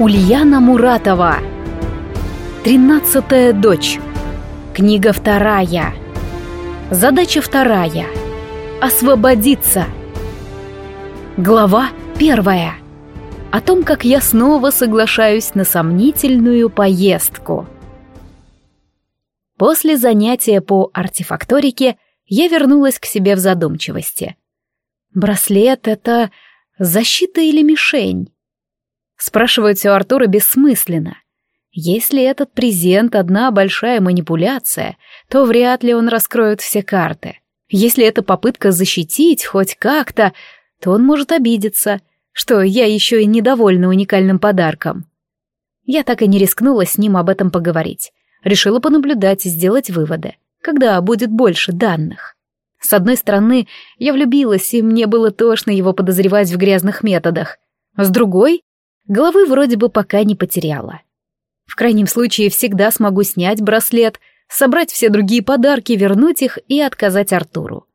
Ульяна Муратова. Тринадцатая дочь. Книга вторая. Задача вторая. Освободиться. Глава первая. О том, как я снова соглашаюсь на сомнительную поездку. После занятия по артефакторике я вернулась к себе в задумчивости. Браслет — это защита или мишень? Спрашивать у Артура бессмысленно. Если этот презент одна большая манипуляция, то вряд ли он раскроет все карты. Если это попытка защитить хоть как-то, то он может обидеться, что я еще и недовольна уникальным подарком. Я так и не рискнула с ним об этом поговорить. Решила понаблюдать и сделать выводы, когда будет больше данных. С одной стороны, я влюбилась, и мне было тошно его подозревать в грязных методах. С другой, Головы вроде бы пока не потеряла. В крайнем случае всегда смогу снять браслет, собрать все другие подарки, вернуть их и отказать Артуру.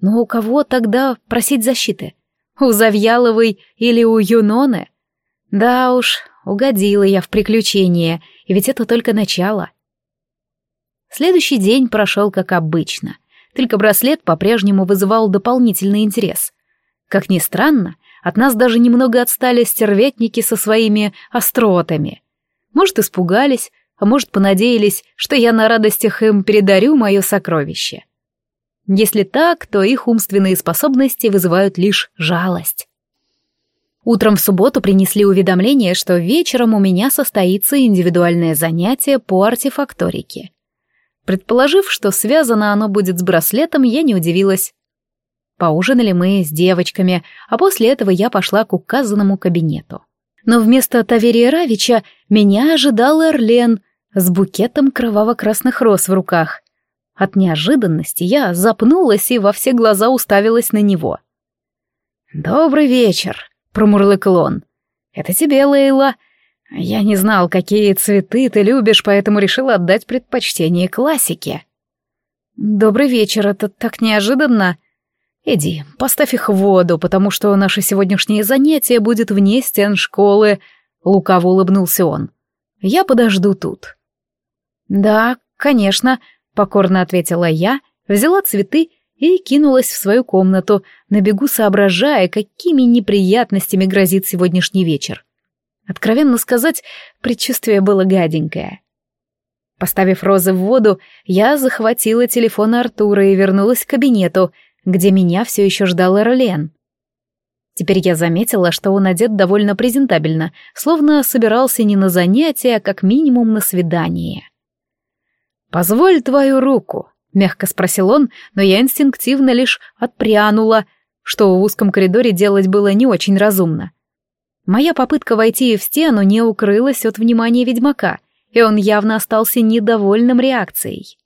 Но у кого тогда просить защиты? У Завьяловой или у Юноны? Да уж, угодила я в приключение, и ведь это только начало. Следующий день прошел как обычно, только браслет по-прежнему вызывал дополнительный интерес. Как ни странно, от нас даже немного отстали стерветники со своими остротами. Может, испугались, а может, понадеялись, что я на радостях им передарю мое сокровище. Если так, то их умственные способности вызывают лишь жалость. Утром в субботу принесли уведомление, что вечером у меня состоится индивидуальное занятие по артефакторике. Предположив, что связано оно будет с браслетом, я не удивилась. Поужинали мы с девочками, а после этого я пошла к указанному кабинету. Но вместо Таверия Равича меня ожидал Эрлен с букетом кроваво-красных роз в руках. От неожиданности я запнулась и во все глаза уставилась на него. «Добрый вечер», — промурлыкал он. «Это тебе, Лейла. Я не знал, какие цветы ты любишь, поэтому решил отдать предпочтение классике». «Добрый вечер, это так неожиданно», «Иди, поставь их в воду, потому что наше сегодняшнее занятие будет вне стен школы», — лукаво улыбнулся он. «Я подожду тут». «Да, конечно», — покорно ответила я, взяла цветы и кинулась в свою комнату, на бегу соображая, какими неприятностями грозит сегодняшний вечер. Откровенно сказать, предчувствие было гаденькое. Поставив розы в воду, я захватила телефон Артура и вернулась к кабинету — где меня все еще ждал Эрлен. Теперь я заметила, что он одет довольно презентабельно, словно собирался не на занятие, а как минимум на свидание. «Позволь твою руку», — мягко спросил он, но я инстинктивно лишь отпрянула, что в узком коридоре делать было не очень разумно. Моя попытка войти в стену не укрылась от внимания ведьмака, и он явно остался недовольным реакцией.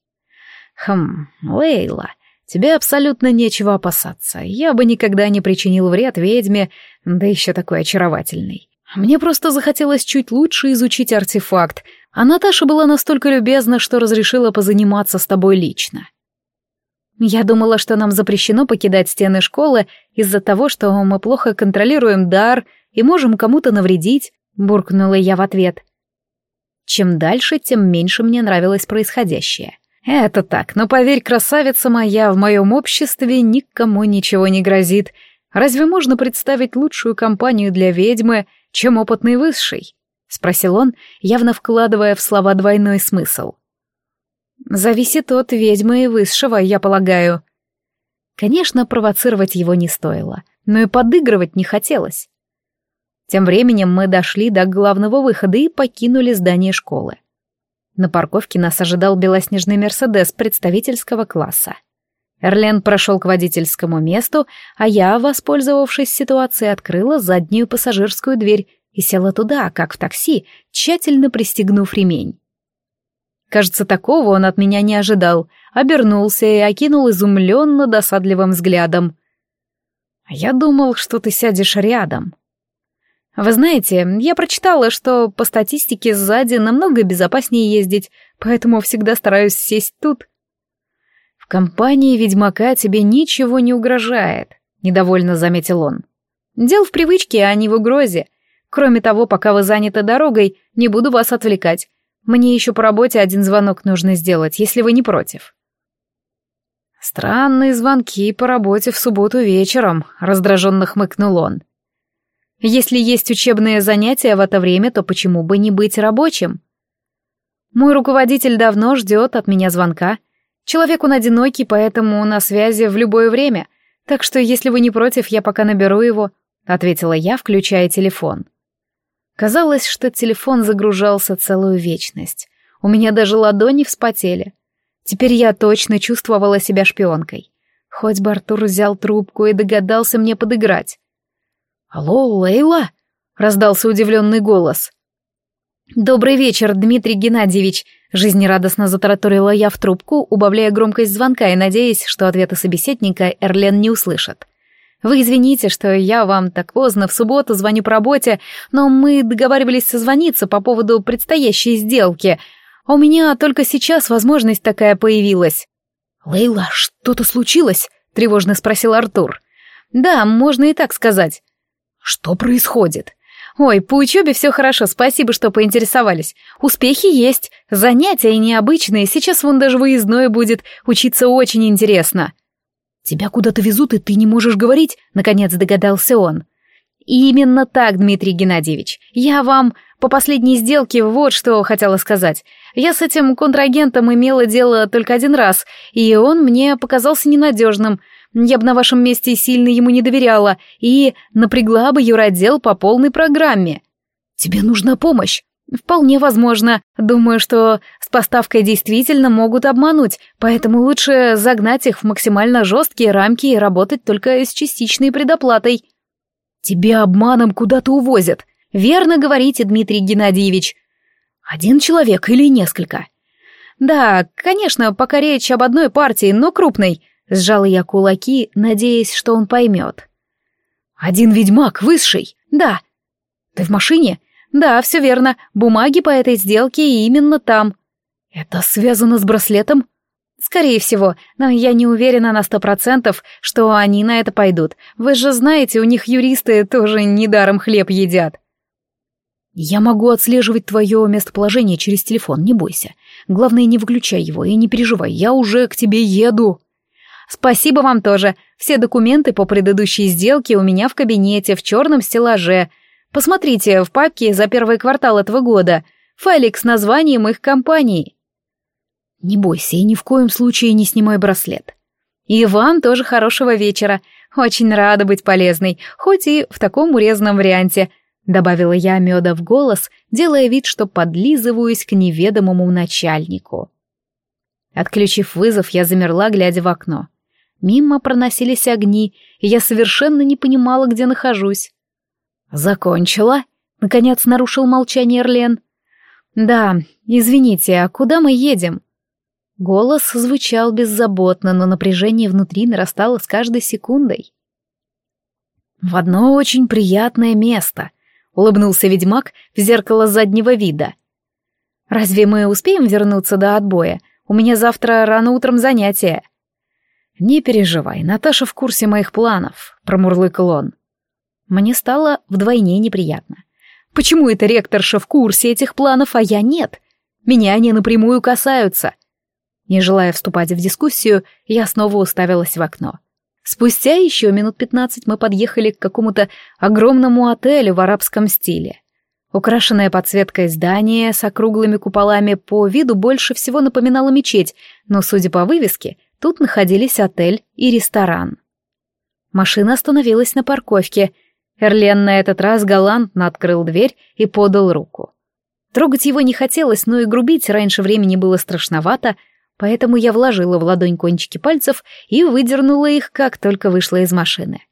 «Хм, Лейла, Тебе абсолютно нечего опасаться. Я бы никогда не причинил вред ведьме, да еще такой очаровательной. Мне просто захотелось чуть лучше изучить артефакт, а Наташа была настолько любезна, что разрешила позаниматься с тобой лично. Я думала, что нам запрещено покидать стены школы из-за того, что мы плохо контролируем дар и можем кому-то навредить, буркнула я в ответ. Чем дальше, тем меньше мне нравилось происходящее. «Это так, но поверь, красавица моя, в моем обществе никому ничего не грозит. Разве можно представить лучшую компанию для ведьмы, чем опытный высший?» — спросил он, явно вкладывая в слова двойной смысл. «Зависит от ведьмы и высшего, я полагаю». Конечно, провоцировать его не стоило, но и подыгрывать не хотелось. Тем временем мы дошли до главного выхода и покинули здание школы. На парковке нас ожидал белоснежный «Мерседес» представительского класса. Эрлен прошел к водительскому месту, а я, воспользовавшись ситуацией, открыла заднюю пассажирскую дверь и села туда, как в такси, тщательно пристегнув ремень. Кажется, такого он от меня не ожидал, обернулся и окинул изумленно досадливым взглядом. «Я думал, что ты сядешь рядом», вы знаете, я прочитала, что по статистике сзади намного безопаснее ездить, поэтому всегда стараюсь сесть тут. В компании ведьмака тебе ничего не угрожает, недовольно заметил он. Дел в привычке, а не в угрозе. Кроме того, пока вы заняты дорогой, не буду вас отвлекать. Мне еще по работе один звонок нужно сделать, если вы не против». «Странные звонки по работе в субботу вечером», — раздраженно хмыкнул он. «Если есть учебные занятия в это время, то почему бы не быть рабочим?» «Мой руководитель давно ждет от меня звонка. Человек он одинокий, поэтому на связи в любое время, так что если вы не против, я пока наберу его», — ответила я, включая телефон. Казалось, что телефон загружался целую вечность. У меня даже ладони вспотели. Теперь я точно чувствовала себя шпионкой. Хоть бы Артур взял трубку и догадался мне подыграть. «Алло, Лейла?» — раздался удивленный голос. «Добрый вечер, Дмитрий Геннадьевич», — жизнерадостно затараторила я в трубку, убавляя громкость звонка и надеясь, что ответа собеседника Эрлен не услышит. «Вы извините, что я вам так поздно в субботу звоню по работе, но мы договаривались созвониться по поводу предстоящей сделки», а у меня только сейчас возможность такая появилась. «Лейла, что-то случилось?» — тревожно спросил Артур. «Да, можно и так сказать». «Что происходит?» «Ой, по учебе все хорошо, спасибо, что поинтересовались. Успехи есть, занятия необычные, сейчас вон даже выездное будет, учиться очень интересно». «Тебя куда-то везут, и ты не можешь говорить?» — наконец догадался он. «Именно так, Дмитрий Геннадьевич. Я вам по последней сделке вот что хотела сказать. Я с этим контрагентом имела дело только один раз, и он мне показался ненадежным. Я бы на вашем месте сильно ему не доверяла и напрягла бы юротдел по полной программе. Тебе нужна помощь. Вполне возможно. Думаю, что с поставкой действительно могут обмануть, поэтому лучше загнать их в максимально жесткие рамки и работать только с частичной предоплатой. Тебя обманом куда-то увозят. Верно говорите, Дмитрий Геннадьевич. Один человек или несколько? Да, конечно, пока речь об одной партии, но крупной. Сжала я кулаки, надеясь, что он поймет. Один ведьмак, высший. Да. Ты в машине? Да, все верно. Бумаги по этой сделке именно там. Это связано с браслетом? Скорее всего, но я не уверена на сто процентов, что они на это пойдут. Вы же знаете, у них юристы тоже недаром хлеб едят. «Я могу отслеживать твое местоположение через телефон, не бойся. Главное, не выключай его и не переживай, я уже к тебе еду». «Спасибо вам тоже. Все документы по предыдущей сделке у меня в кабинете, в черном стеллаже. Посмотрите, в папке за первый квартал этого года. Файлик с названием их компании». «Не бойся и ни в коем случае не снимай браслет». «И вам тоже хорошего вечера. Очень рада быть полезной, хоть и в таком урезанном варианте. Добавила я меда в голос, делая вид, что подлизываюсь к неведомому начальнику. Отключив вызов, я замерла, глядя в окно. Мимо проносились огни, и я совершенно не понимала, где нахожусь. «Закончила?» — наконец нарушил молчание Эрлен. «Да, извините, а куда мы едем?» Голос звучал беззаботно, но напряжение внутри нарастало с каждой секундой. «В одно очень приятное место», улыбнулся ведьмак в зеркало заднего вида. «Разве мы успеем вернуться до отбоя? У меня завтра рано утром занятия». «Не переживай, Наташа в курсе моих планов», — промурлыкал он. Мне стало вдвойне неприятно. Почему это ректорша в курсе этих планов, а я нет? Меня они напрямую касаются. Не желая вступать в дискуссию, я снова уставилась в окно. Спустя еще минут пятнадцать мы подъехали к какому-то огромному отелю в арабском стиле. Украшенное подсветкой здание с округлыми куполами по виду больше всего напоминало мечеть, но, судя по вывеске, тут находились отель и ресторан. Машина остановилась на парковке. Эрлен на этот раз галантно открыл дверь и подал руку. Трогать его не хотелось, но и грубить раньше времени было страшновато, поэтому я вложила в ладонь кончики пальцев и выдернула их, как только вышла из машины.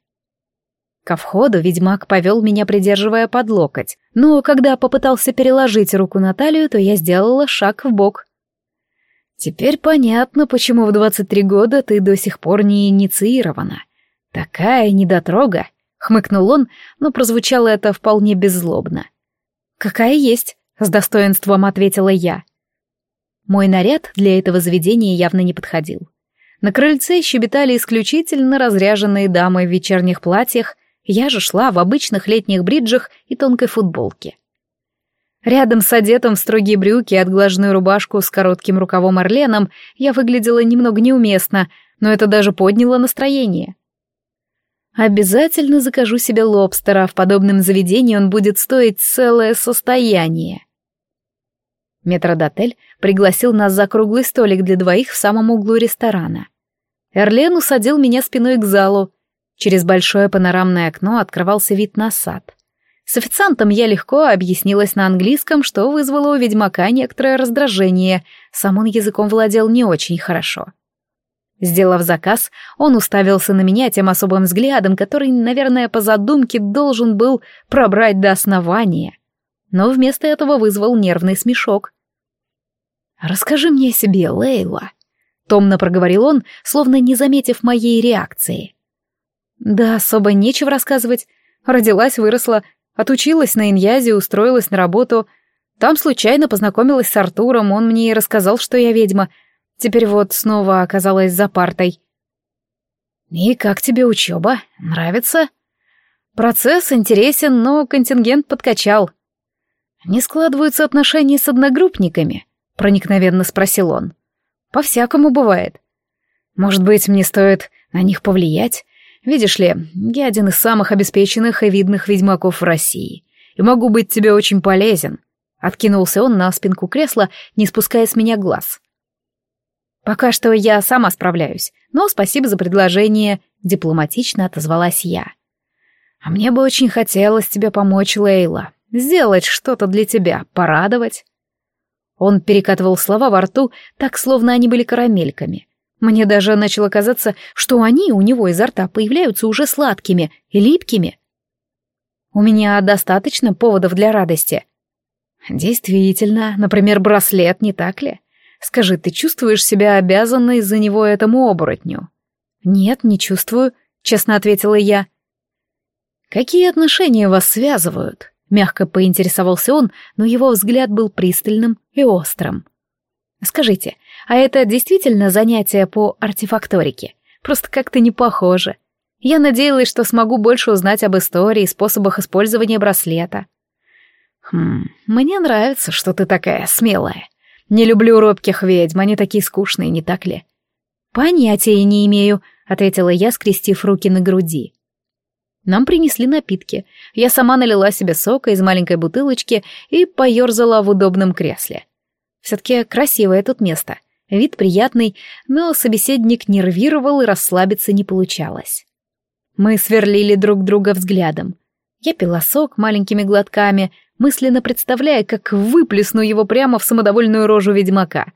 Ко входу ведьмак повел меня, придерживая под локоть, но когда попытался переложить руку на талию, то я сделала шаг в бок. «Теперь понятно, почему в 23 года ты до сих пор не инициирована. Такая недотрога!» — хмыкнул он, но прозвучало это вполне беззлобно. «Какая есть?» — с достоинством ответила я. Мой наряд для этого заведения явно не подходил. На крыльце щебетали исключительно разряженные дамы в вечерних платьях Я же шла в обычных летних бриджах и тонкой футболке. Рядом с одетым в строгие брюки и отглаженную рубашку с коротким рукавом орленом я выглядела немного неуместно, но это даже подняло настроение. Обязательно закажу себе лобстера, в подобном заведении он будет стоить целое состояние. Метродотель пригласил нас за круглый столик для двоих в самом углу ресторана. Эрлен усадил меня спиной к залу. Через большое панорамное окно открывался вид на сад. С официантом я легко объяснилась на английском, что вызвало у ведьмака некоторое раздражение. Сам он языком владел не очень хорошо. Сделав заказ, он уставился на меня тем особым взглядом, который, наверное, по задумке должен был пробрать до основания. Но вместо этого вызвал нервный смешок. «Расскажи мне о себе, Лейла», — томно проговорил он, словно не заметив моей реакции. «Да особо нечего рассказывать. Родилась, выросла, отучилась на иньязе, устроилась на работу. Там случайно познакомилась с Артуром, он мне и рассказал, что я ведьма — Теперь вот снова оказалась за партой. «И как тебе учеба? Нравится?» «Процесс интересен, но контингент подкачал». «Не складываются отношения с одногруппниками?» — проникновенно спросил он. «По-всякому бывает. Может быть, мне стоит на них повлиять? Видишь ли, я один из самых обеспеченных и видных ведьмаков в России, и могу быть тебе очень полезен». Откинулся он на спинку кресла, не спуская с меня глаз. «Пока что я сама справляюсь, но спасибо за предложение», — дипломатично отозвалась я. «А мне бы очень хотелось тебе помочь, Лейла, сделать что-то для тебя, порадовать». Он перекатывал слова во рту, так, словно они были карамельками. Мне даже начало казаться, что они у него изо рта появляются уже сладкими и липкими. У меня достаточно поводов для радости. Действительно, например, браслет, не так ли? Скажи, ты чувствуешь себя обязанной за него этому оборотню?» «Нет, не чувствую», — честно ответила я. «Какие отношения вас связывают?» — мягко поинтересовался он, но его взгляд был пристальным и острым. «Скажите, а это действительно занятие по артефакторике? Просто как-то не похоже. Я надеялась, что смогу больше узнать об истории и способах использования браслета». «Хм, мне нравится, что ты такая смелая», не люблю робких ведьм, они такие скучные, не так ли? Понятия не имею, ответила я, скрестив руки на груди. Нам принесли напитки. Я сама налила себе сока из маленькой бутылочки и поерзала в удобном кресле. Все-таки красивое тут место. Вид приятный, но собеседник нервировал и расслабиться не получалось. Мы сверлили друг друга взглядом. Я пила сок маленькими глотками, мысленно представляя, как выплесну его прямо в самодовольную рожу ведьмака.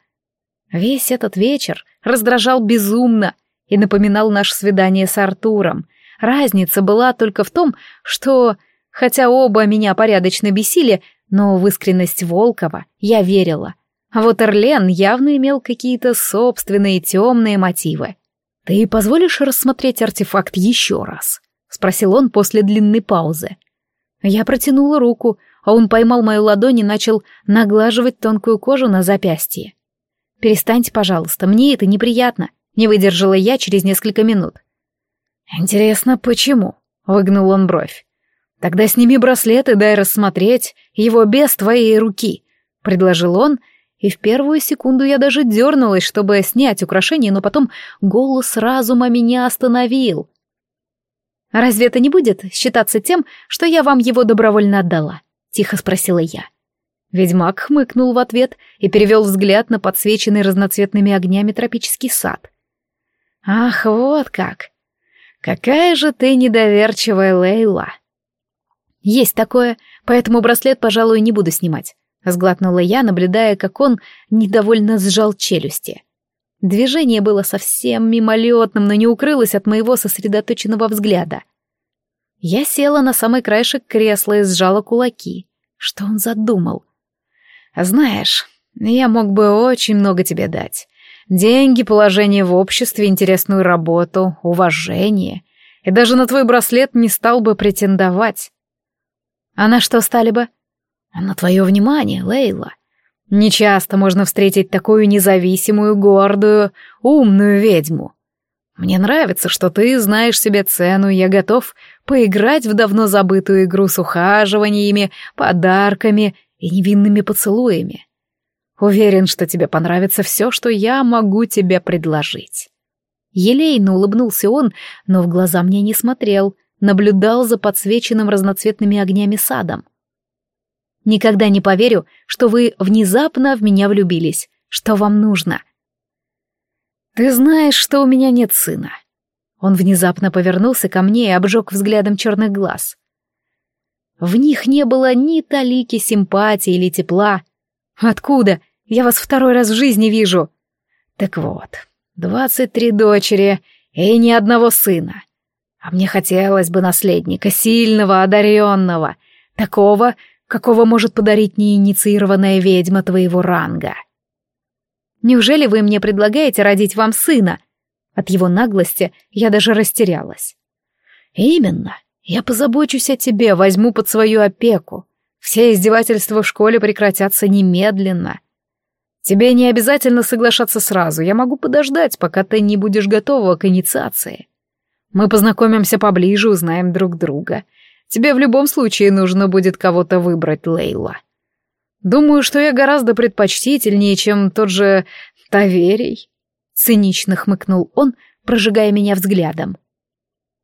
Весь этот вечер раздражал безумно и напоминал наше свидание с Артуром. Разница была только в том, что, хотя оба меня порядочно бесили, но в искренность Волкова я верила. А вот Эрлен явно имел какие-то собственные темные мотивы. «Ты позволишь рассмотреть артефакт еще раз?» — спросил он после длинной паузы. Я протянула руку, а он поймал мою ладонь и начал наглаживать тонкую кожу на запястье. «Перестаньте, пожалуйста, мне это неприятно», — не выдержала я через несколько минут. «Интересно, почему?» — выгнул он бровь. «Тогда сними браслет и дай рассмотреть его без твоей руки», — предложил он, и в первую секунду я даже дернулась, чтобы снять украшение, но потом голос разума меня остановил. «Разве это не будет считаться тем, что я вам его добровольно отдала?» — тихо спросила я. Ведьмак хмыкнул в ответ и перевел взгляд на подсвеченный разноцветными огнями тропический сад. «Ах, вот как! Какая же ты недоверчивая, Лейла!» «Есть такое, поэтому браслет, пожалуй, не буду снимать», — сглотнула я, наблюдая, как он недовольно сжал челюсти. Движение было совсем мимолетным, но не укрылось от моего сосредоточенного взгляда. Я села на самый краешек кресла и сжала кулаки. Что он задумал? «Знаешь, я мог бы очень много тебе дать. Деньги, положение в обществе, интересную работу, уважение. И даже на твой браслет не стал бы претендовать. А на что стали бы? На твое внимание, Лейла. Нечасто можно встретить такую независимую, гордую, умную ведьму. Мне нравится, что ты знаешь себе цену, и я готов поиграть в давно забытую игру с ухаживаниями, подарками и невинными поцелуями. Уверен, что тебе понравится все, что я могу тебе предложить. Елейно улыбнулся он, но в глаза мне не смотрел, наблюдал за подсвеченным разноцветными огнями садом. Никогда не поверю, что вы внезапно в меня влюбились. Что вам нужно? Ты знаешь, что у меня нет сына. Он внезапно повернулся ко мне и обжег взглядом черных глаз. В них не было ни талики симпатии или тепла. Откуда? Я вас второй раз в жизни вижу. Так вот, двадцать три дочери и ни одного сына. А мне хотелось бы наследника, сильного, одаренного, такого, какого может подарить неинициированная ведьма твоего ранга. Неужели вы мне предлагаете родить вам сына? От его наглости я даже растерялась. Именно. Я позабочусь о тебе, возьму под свою опеку. Все издевательства в школе прекратятся немедленно. Тебе не обязательно соглашаться сразу, я могу подождать, пока ты не будешь готова к инициации. Мы познакомимся поближе, узнаем друг друга. Тебе в любом случае нужно будет кого-то выбрать, Лейла. Думаю, что я гораздо предпочтительнее, чем тот же Таверий. Цинично хмыкнул он, прожигая меня взглядом.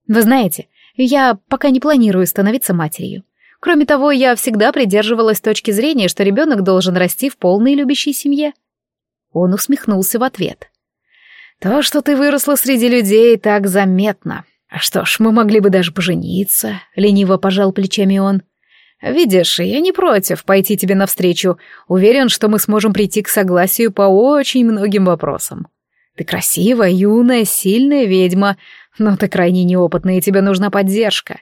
Вы знаете, я пока не планирую становиться матерью. Кроме того, я всегда придерживалась точки зрения, что ребенок должен расти в полной любящей семье. Он усмехнулся в ответ. То, что ты выросла среди людей, так заметно. А что ж, мы могли бы даже пожениться, лениво пожал плечами он. Видишь, я не против пойти тебе навстречу. Уверен, что мы сможем прийти к согласию по очень многим вопросам. Ты красивая, юная, сильная ведьма, но ты крайне неопытная, и тебе нужна поддержка.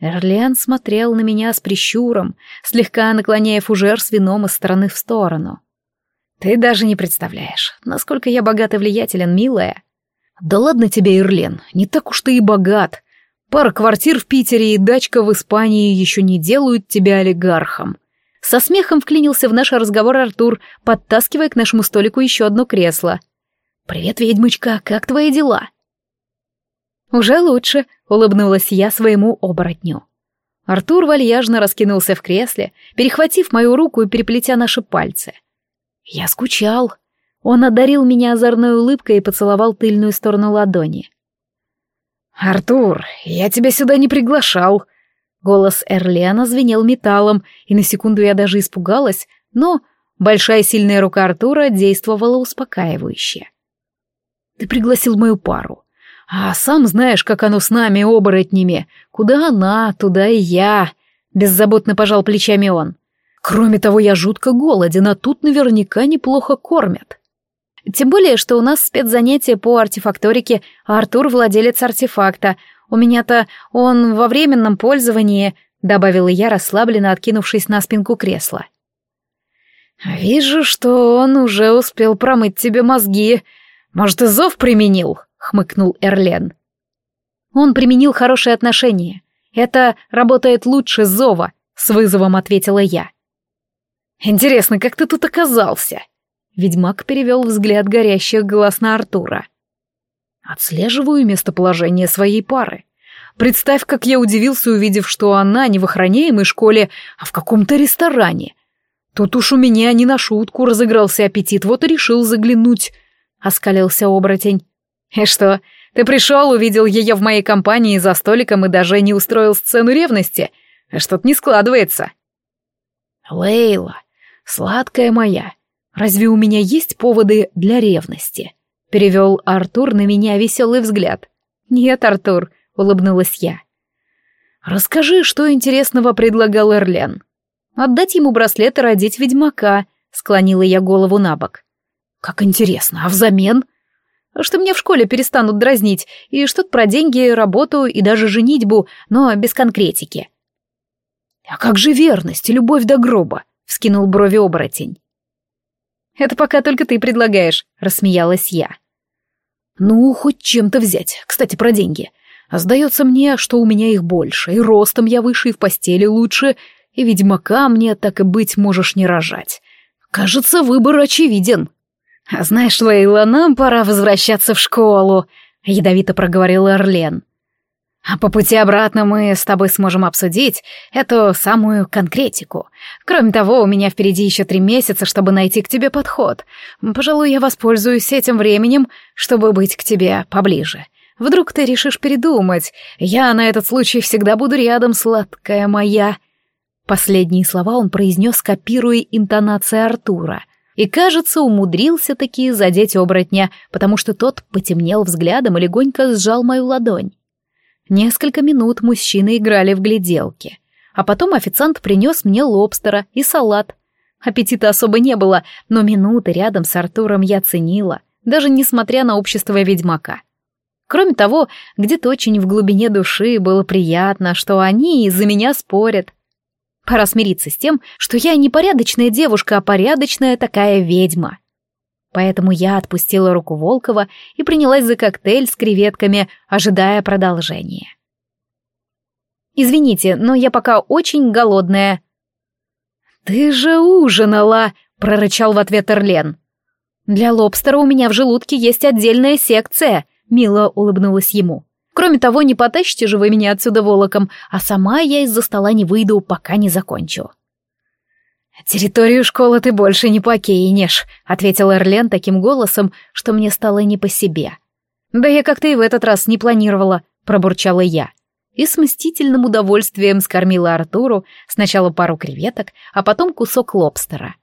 Эрлиан смотрел на меня с прищуром, слегка наклоняя фужер с вином из стороны в сторону. «Ты даже не представляешь, насколько я богат и влиятелен, милая. «Да ладно тебе, Ирлен, не так уж ты и богат. Пара квартир в Питере и дачка в Испании еще не делают тебя олигархом». Со смехом вклинился в наш разговор Артур, подтаскивая к нашему столику еще одно кресло. «Привет, ведьмочка, как твои дела?» «Уже лучше», — улыбнулась я своему оборотню. Артур вальяжно раскинулся в кресле, перехватив мою руку и переплетя наши пальцы. «Я скучал», он одарил меня озорной улыбкой и поцеловал тыльную сторону ладони. «Артур, я тебя сюда не приглашал!» Голос Эрлиана звенел металлом, и на секунду я даже испугалась, но большая сильная рука Артура действовала успокаивающе. «Ты пригласил мою пару. А сам знаешь, как оно с нами, оборотнями. Куда она, туда и я!» Беззаботно пожал плечами он. «Кроме того, я жутко голоден, а тут наверняка неплохо кормят». Тем более, что у нас спецзанятие по артефакторике, а Артур — владелец артефакта. У меня-то он во временном пользовании», — добавила я, расслабленно откинувшись на спинку кресла. «Вижу, что он уже успел промыть тебе мозги. Может, и зов применил?» — хмыкнул Эрлен. «Он применил хорошие отношения. Это работает лучше зова», — с вызовом ответила я. «Интересно, как ты тут оказался?» Ведьмак перевел взгляд горящих глаз на Артура. Отслеживаю местоположение своей пары. Представь, как я удивился, увидев, что она не в охраняемой школе, а в каком-то ресторане. Тут уж у меня не на шутку разыгрался аппетит, вот и решил заглянуть. Оскалился оборотень. И что, ты пришел, увидел ее в моей компании за столиком и даже не устроил сцену ревности? Что-то не складывается. Лейла, сладкая моя, Разве у меня есть поводы для ревности?» Перевел Артур на меня веселый взгляд. «Нет, Артур», — улыбнулась я. «Расскажи, что интересного предлагал Эрлен?» «Отдать ему браслет и родить ведьмака», — склонила я голову на бок. «Как интересно, а взамен?» «Что меня в школе перестанут дразнить, и что-то про деньги, работу и даже женитьбу, но без конкретики». «А как же верность и любовь до гроба?» — вскинул брови оборотень. Это пока только ты предлагаешь», — рассмеялась я. «Ну, хоть чем-то взять. Кстати, про деньги. Сдается мне, что у меня их больше, и ростом я выше, и в постели лучше, и ведьмака мне, так и быть, можешь не рожать. Кажется, выбор очевиден». «А знаешь, Лейла, нам пора возвращаться в школу», — ядовито проговорил Эрлен. А по пути обратно мы с тобой сможем обсудить эту самую конкретику. Кроме того, у меня впереди еще три месяца, чтобы найти к тебе подход. Пожалуй, я воспользуюсь этим временем, чтобы быть к тебе поближе. Вдруг ты решишь передумать. Я на этот случай всегда буду рядом, сладкая моя». Последние слова он произнес, копируя интонации Артура. И, кажется, умудрился таки задеть оборотня, потому что тот потемнел взглядом и легонько сжал мою ладонь. Несколько минут мужчины играли в гляделки. А потом официант принес мне лобстера и салат. Аппетита особо не было, но минуты рядом с Артуром я ценила, даже несмотря на общество ведьмака. Кроме того, где-то очень в глубине души было приятно, что они из-за меня спорят. Пора смириться с тем, что я не порядочная девушка, а порядочная такая ведьма. Поэтому я отпустила руку Волкова и принялась за коктейль с креветками, ожидая продолжения. «Извините, но я пока очень голодная». «Ты же ужинала!» — прорычал в ответ Эрлен. «Для лобстера у меня в желудке есть отдельная секция», — мило улыбнулась ему. «Кроме того, не потащите же вы меня отсюда волоком, а сама я из-за стола не выйду, пока не закончу». «Территорию школы ты больше не покинешь», — ответил Эрлен таким голосом, что мне стало не по себе. «Да я как-то и в этот раз не планировала», — пробурчала я. И с мстительным удовольствием скормила Артуру сначала пару креветок, а потом кусок лобстера.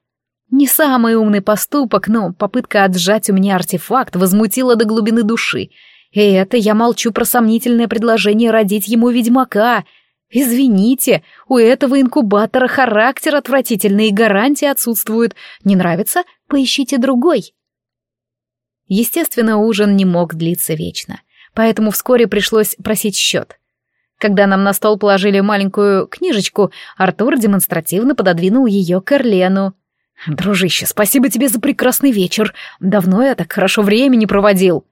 Не самый умный поступок, но попытка отжать у меня артефакт возмутила до глубины души. И это я молчу про сомнительное предложение родить ему ведьмака — «Извините, у этого инкубатора характер отвратительный и гарантии отсутствуют. Не нравится? Поищите другой». Естественно, ужин не мог длиться вечно, поэтому вскоре пришлось просить счет. Когда нам на стол положили маленькую книжечку, Артур демонстративно пододвинул ее к Эрлену. «Дружище, спасибо тебе за прекрасный вечер. Давно я так хорошо времени проводил».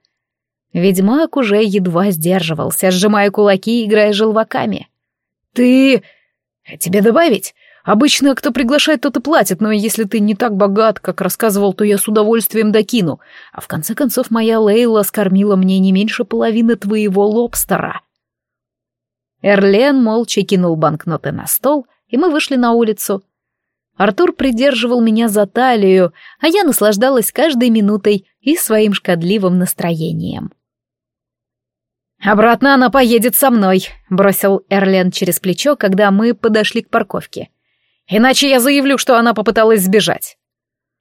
Ведьмак уже едва сдерживался, сжимая кулаки и играя желваками. «Ты... тебе добавить? Обычно кто приглашает, тот и платит, но если ты не так богат, как рассказывал, то я с удовольствием докину. А в конце концов моя Лейла скормила мне не меньше половины твоего лобстера». Эрлен молча кинул банкноты на стол, и мы вышли на улицу. Артур придерживал меня за талию, а я наслаждалась каждой минутой и своим шкодливым настроением. «Обратно она поедет со мной», — бросил Эрлен через плечо, когда мы подошли к парковке. «Иначе я заявлю, что она попыталась сбежать».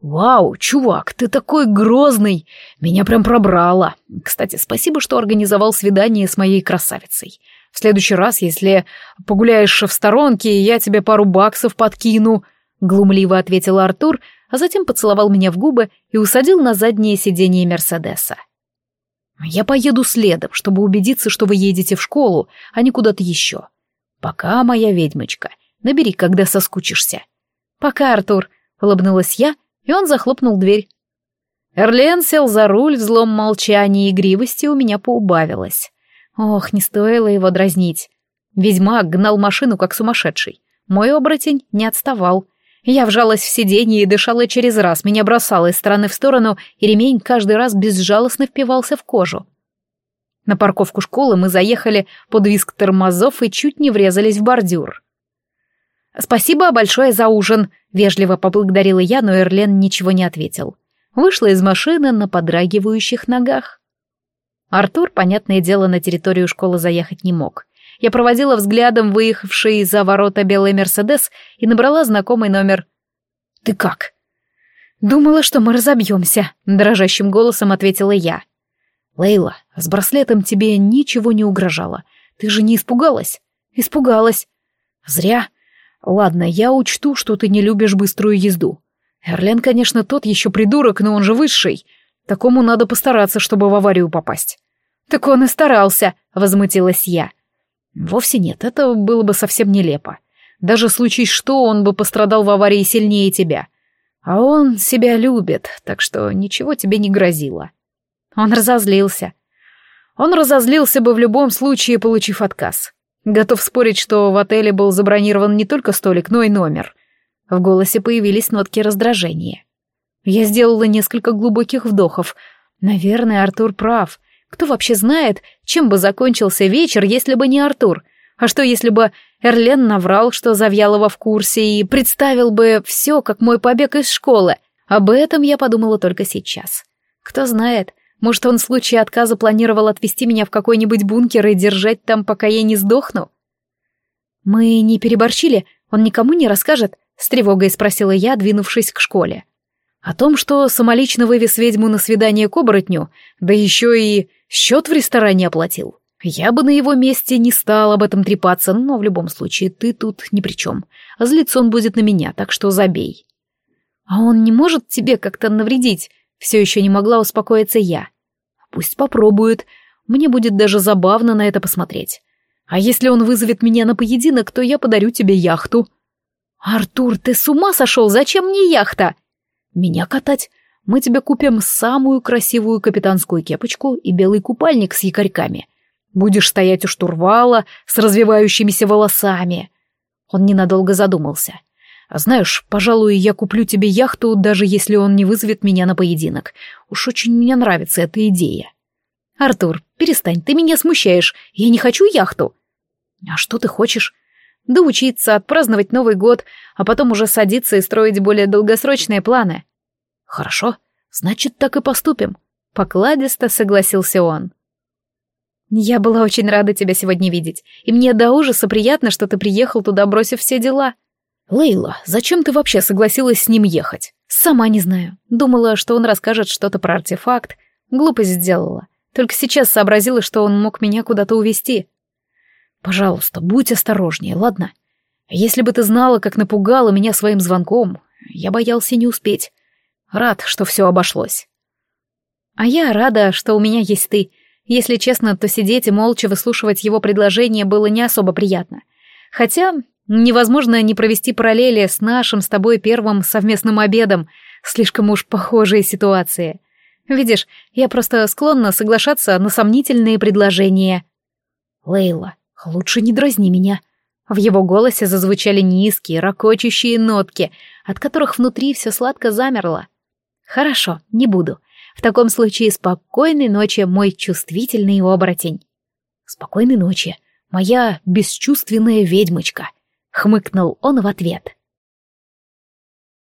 «Вау, чувак, ты такой грозный! Меня прям пробрало. Кстати, спасибо, что организовал свидание с моей красавицей. В следующий раз, если погуляешь в сторонке, я тебе пару баксов подкину», — глумливо ответил Артур, а затем поцеловал меня в губы и усадил на заднее сиденье Мерседеса. Я поеду следом, чтобы убедиться, что вы едете в школу, а не куда-то еще. Пока, моя ведьмочка. Набери, когда соскучишься. Пока, Артур, улыбнулась я, и он захлопнул дверь. Эрлен сел за руль в злом молчании, и игривости у меня поубавилось. Ох, не стоило его дразнить. Ведьмак гнал машину, как сумасшедший. Мой оборотень не отставал. Я вжалась в сиденье и дышала через раз, меня бросало из стороны в сторону, и ремень каждый раз безжалостно впивался в кожу. На парковку школы мы заехали под виск тормозов и чуть не врезались в бордюр. «Спасибо большое за ужин», — вежливо поблагодарила я, но Эрлен ничего не ответил. Вышла из машины на подрагивающих ногах. Артур, понятное дело, на территорию школы заехать не мог. Я проводила взглядом выехавший за ворота белый Мерседес и набрала знакомый номер. «Ты как?» «Думала, что мы разобьемся», — дрожащим голосом ответила я. «Лейла, с браслетом тебе ничего не угрожало. Ты же не испугалась?» «Испугалась». «Зря. Ладно, я учту, что ты не любишь быструю езду. Эрлен, конечно, тот еще придурок, но он же высший. Такому надо постараться, чтобы в аварию попасть». «Так он и старался», — возмутилась я. Вовсе нет, это было бы совсем нелепо. Даже случись что, он бы пострадал в аварии сильнее тебя. А он себя любит, так что ничего тебе не грозило. Он разозлился. Он разозлился бы в любом случае, получив отказ. Готов спорить, что в отеле был забронирован не только столик, но и номер. В голосе появились нотки раздражения. Я сделала несколько глубоких вдохов. Наверное, Артур прав. Кто вообще знает, чем бы закончился вечер, если бы не Артур? А что, если бы Эрлен наврал, что Завьялова в курсе, и представил бы все, как мой побег из школы? Об этом я подумала только сейчас. Кто знает, может, он в случае отказа планировал отвезти меня в какой-нибудь бункер и держать там, пока я не сдохну? «Мы не переборщили? Он никому не расскажет?» — с тревогой спросила я, двинувшись к школе. О том, что самолично вывез ведьму на свидание к оборотню, да еще и счет в ресторане оплатил. Я бы на его месте не стал об этом трепаться, но в любом случае ты тут ни при чем. Злиться он будет на меня, так что забей. А он не может тебе как-то навредить? Все еще не могла успокоиться я. Пусть попробует. Мне будет даже забавно на это посмотреть. А если он вызовет меня на поединок, то я подарю тебе яхту. Артур, ты с ума сошел? Зачем мне яхта? Меня катать? Мы тебе купим самую красивую капитанскую кепочку и белый купальник с якорьками. Будешь стоять у штурвала с развивающимися волосами. Он ненадолго задумался. А знаешь, пожалуй, я куплю тебе яхту, даже если он не вызовет меня на поединок. Уж очень мне нравится эта идея. Артур, перестань, ты меня смущаешь. Я не хочу яхту. А что ты хочешь? Да учиться, отпраздновать Новый год, а потом уже садиться и строить более долгосрочные планы. Хорошо, значит, так и поступим. Покладисто согласился он. Я была очень рада тебя сегодня видеть, и мне до ужаса приятно, что ты приехал туда, бросив все дела. Лейла, зачем ты вообще согласилась с ним ехать? Сама не знаю. Думала, что он расскажет что-то про артефакт. Глупость сделала. Только сейчас сообразила, что он мог меня куда-то увезти. Пожалуйста, будь осторожнее, ладно? Если бы ты знала, как напугала меня своим звонком, я боялся не успеть. Рад, что все обошлось. А я рада, что у меня есть ты. Если честно, то сидеть и молча выслушивать его предложение было не особо приятно. Хотя невозможно не провести параллели с нашим с тобой первым совместным обедом. Слишком уж похожие ситуации. Видишь, я просто склонна соглашаться на сомнительные предложения. Лейла, лучше не дразни меня. В его голосе зазвучали низкие, ракочущие нотки, от которых внутри все сладко замерло. Хорошо, не буду. В таком случае спокойной ночи, мой чувствительный оборотень. Спокойной ночи, моя бесчувственная ведьмочка, хмыкнул он в ответ.